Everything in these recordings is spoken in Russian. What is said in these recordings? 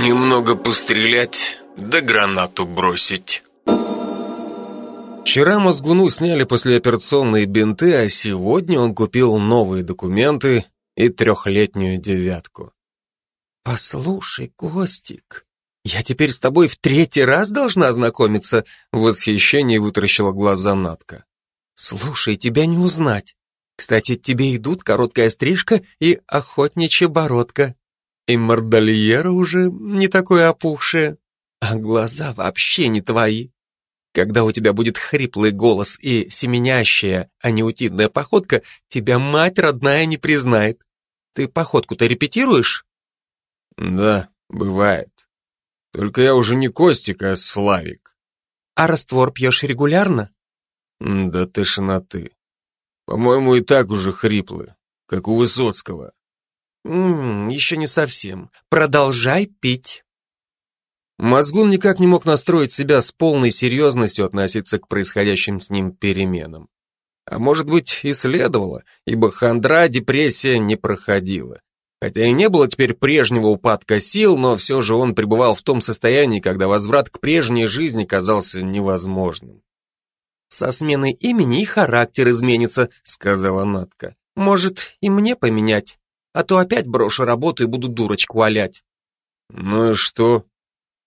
Немного пострелять, да гранату бросить. Вчера Мозгуну сняли послеоперационные бинты, а сегодня он купил новые документы и трехлетнюю девятку. «Послушай, Костик, я теперь с тобой в третий раз должна ознакомиться?» В восхищении вытаращила глаза Натка. «Слушай, тебя не узнать. Кстати, тебе идут короткая стрижка и охотничья бородка. И мордальера уже не такое опухшее, а глаза вообще не твои. Когда у тебя будет хриплый голос и семенящая, а не утиная походка, тебя мать родная не признает. Ты походку-то репетируешь? Да, бывает. Только я уже не Костик, а Славик. А раствор пьешь регулярно? Да ты ж на ты. По-моему, и так уже хриплый, как у Высоцкого. М еще не совсем. Продолжай пить. Мозгун никак не мог настроить себя с полной серьезностью относиться к происходящим с ним переменам. А может быть и следовало, ибо хандра, депрессия не проходила. Хотя и не было теперь прежнего упадка сил, но все же он пребывал в том состоянии, когда возврат к прежней жизни казался невозможным. «Со сменой имени и характер изменится», — сказала Натка. «Может, и мне поменять, а то опять брошу работу и буду дурочку валять». «Ну и что?»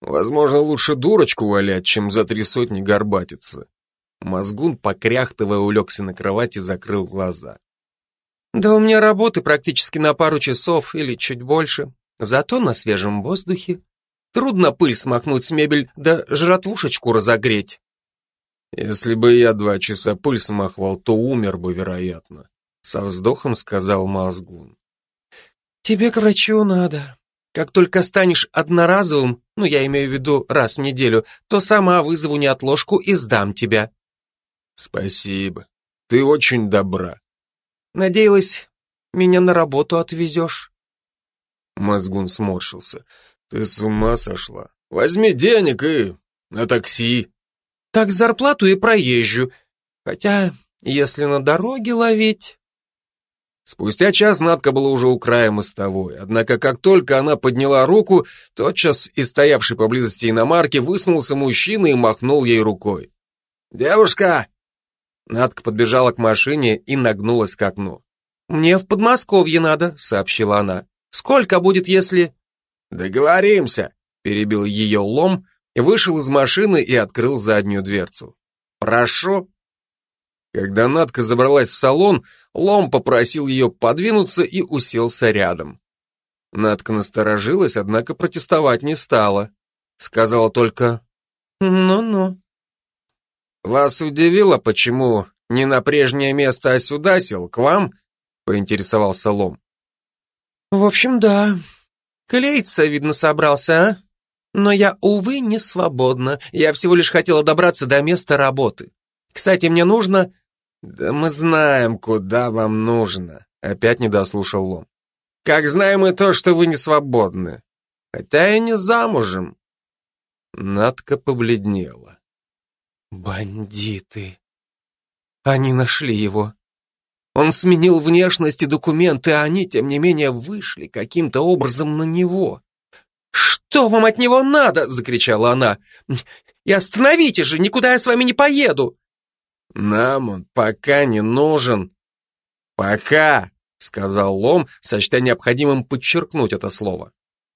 Возможно, лучше дурочку валять, чем за три сотни горбатиться. Мозгун, покряхтывая, улегся на кровать и закрыл глаза. Да у меня работы практически на пару часов или чуть больше. Зато на свежем воздухе. Трудно пыль смахнуть с мебель, да жратвушечку разогреть. Если бы я два часа пыль смахивал, то умер бы, вероятно. Со вздохом сказал Мозгун. Тебе к врачу надо. Как только станешь одноразовым, ну, я имею в виду раз в неделю, то сама вызову неотложку и сдам тебя. Спасибо. Ты очень добра. Надеялась, меня на работу отвезешь. Мозгун сморщился. Ты с ума сошла? Возьми денег и на такси. Так зарплату и проезжу. Хотя, если на дороге ловить... Спустя час Надка была уже у края мостовой, однако как только она подняла руку, тотчас из стоявшей поблизости иномарки высунулся мужчина и махнул ей рукой. «Девушка!» Надка подбежала к машине и нагнулась к окну. «Мне в Подмосковье надо», — сообщила она. «Сколько будет, если...» «Договоримся», — перебил ее лом, вышел из машины и открыл заднюю дверцу. «Прошу». Когда Надка забралась в салон, Лом попросил ее подвинуться и уселся рядом. Надка насторожилась, однако протестовать не стала. Сказала только «Ну-ну». «Вас удивило, почему не на прежнее место, а сюда сел, к вам?» поинтересовался Лом. «В общем, да. Клеиться, видно, собрался, а? Но я, увы, не свободна. Я всего лишь хотела добраться до места работы. Кстати, мне нужно...» «Да мы знаем, куда вам нужно», — опять не дослушал Лом. «Как знаем и то, что вы не свободны. Хотя и не замужем». Надка побледнела. «Бандиты! Они нашли его. Он сменил внешность и документы, а они, тем не менее, вышли каким-то образом на него. «Что вам от него надо?» — закричала она. «И остановите же, никуда я с вами не поеду!» Нам он пока не нужен. Пока, сказал Лом, сочтя необходимым подчеркнуть это слово.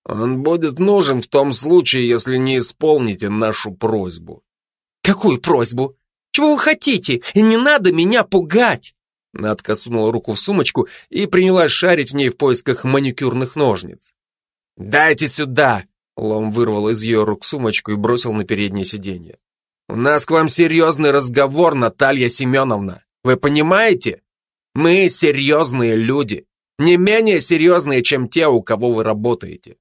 Он будет нужен в том случае, если не исполните нашу просьбу. Какую просьбу? Чего вы хотите? И не надо меня пугать. Надка сунула руку в сумочку и принялась шарить в ней в поисках маникюрных ножниц. «Дайте сюда!» Лом вырвал из ее рук сумочку и бросил на переднее сиденье. «У нас к вам серьезный разговор, Наталья Семеновна. Вы понимаете? Мы серьезные люди, не менее серьезные, чем те, у кого вы работаете.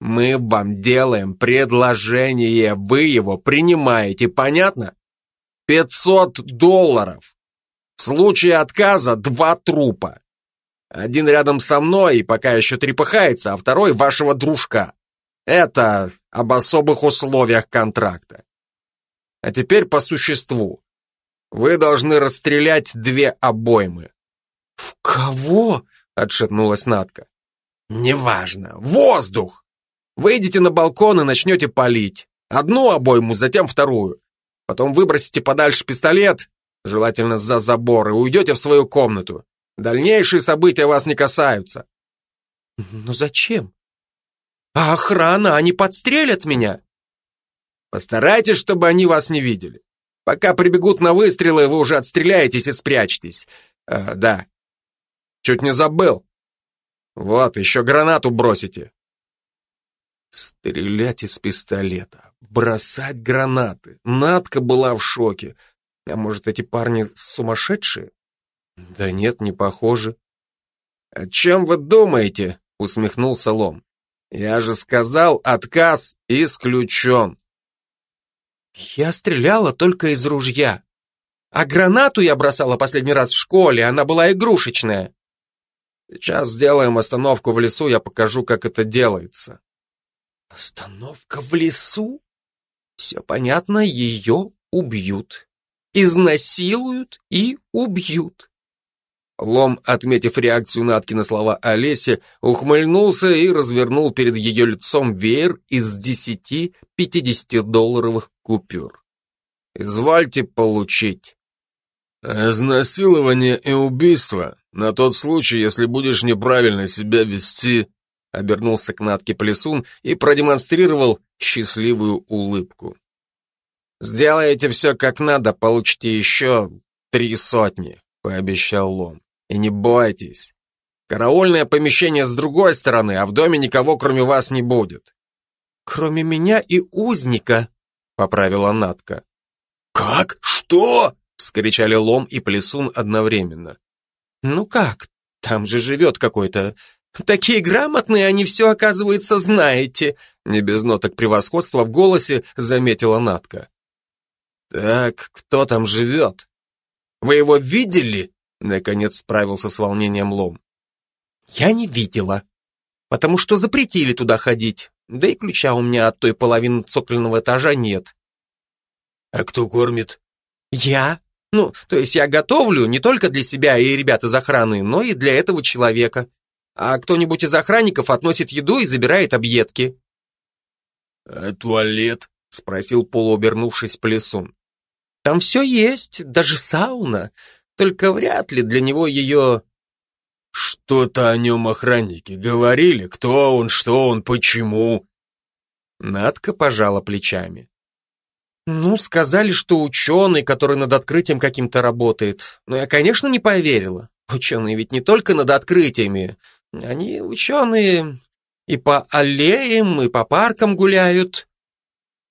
Мы вам делаем предложение, вы его принимаете, понятно? 500 долларов. В случае отказа два трупа. Один рядом со мной и пока еще трепыхается, а второй вашего дружка. Это об особых условиях контракта. А теперь по существу. Вы должны расстрелять две обоймы. В кого? Отшатнулась Надка. Неважно. Воздух! Выйдете на балкон и начнете палить. Одну обойму, затем вторую. Потом выбросите подальше пистолет, желательно за забор, и уйдете в свою комнату. Дальнейшие события вас не касаются. Но зачем? А охрана, они подстрелят меня. Постарайтесь, чтобы они вас не видели. Пока прибегут на выстрелы, вы уже отстреляетесь и спрячетесь. Э, да. Чуть не забыл. Вот, еще гранату бросите. Стрелять из пистолета, бросать гранаты. Надка была в шоке. А может, эти парни сумасшедшие? Да нет, не похоже. О чем вы думаете? Усмехнулся Лом. Я же сказал, отказ исключен. Я стреляла только из ружья. А гранату я бросала последний раз в школе, она была игрушечная. Сейчас сделаем остановку в лесу, я покажу, как это делается. Остановка в лесу? Все понятно, ее убьют. Изнасилуют и убьют. Лом, отметив реакцию Натки на слова Олеси, ухмыльнулся и развернул перед ее лицом веер из десяти пятидесятидолларовых купюр. «Извольте получить». «Изнасилование и убийство на тот случай, если будешь неправильно себя вести», обернулся к Натке Плесун и продемонстрировал счастливую улыбку. «Сделаете все как надо, получите еще три сотни», пообещал Лом. И не бойтесь. Караульное помещение с другой стороны, а в доме никого кроме вас не будет. Кроме меня и узника, поправила Натка. Как? Что? вскричали Лом и Плесун одновременно. Ну как? Там же живет какой-то... Такие грамотные они все, оказывается, знаете, не без ноток превосходства в голосе заметила Натка. Так, кто там живет? Вы его видели? Наконец справился с волнением Лом. Я не видела, потому что запретили туда ходить, да и ключа у меня от той половины цокольного этажа нет. А кто кормит? Я. Ну, то есть я готовлю не только для себя и ребят из охраны, но и для этого человека. А кто-нибудь из охранников относит еду и забирает объедки. А туалет? Спросил полуобернувшись Плесун. Там все есть, даже сауна. Только вряд ли для него ее... Что-то о нем охранники говорили, кто он, что он, почему. Надка пожала плечами. Ну, сказали, что ученый, который над открытием каким-то работает. Но я, конечно, не поверила. Ученые ведь не только над открытиями. Они ученые и по аллеям, и по паркам гуляют.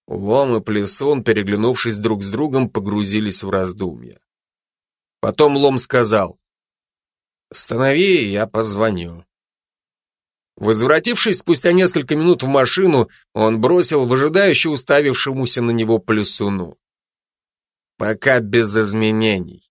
Лом и Плесун, переглянувшись друг с другом, погрузились в раздумья. Потом Лом сказал, «Останови, я позвоню». Возвратившись спустя несколько минут в машину, он бросил выжидающе уставившемуся на него плюсуну. «Пока без изменений.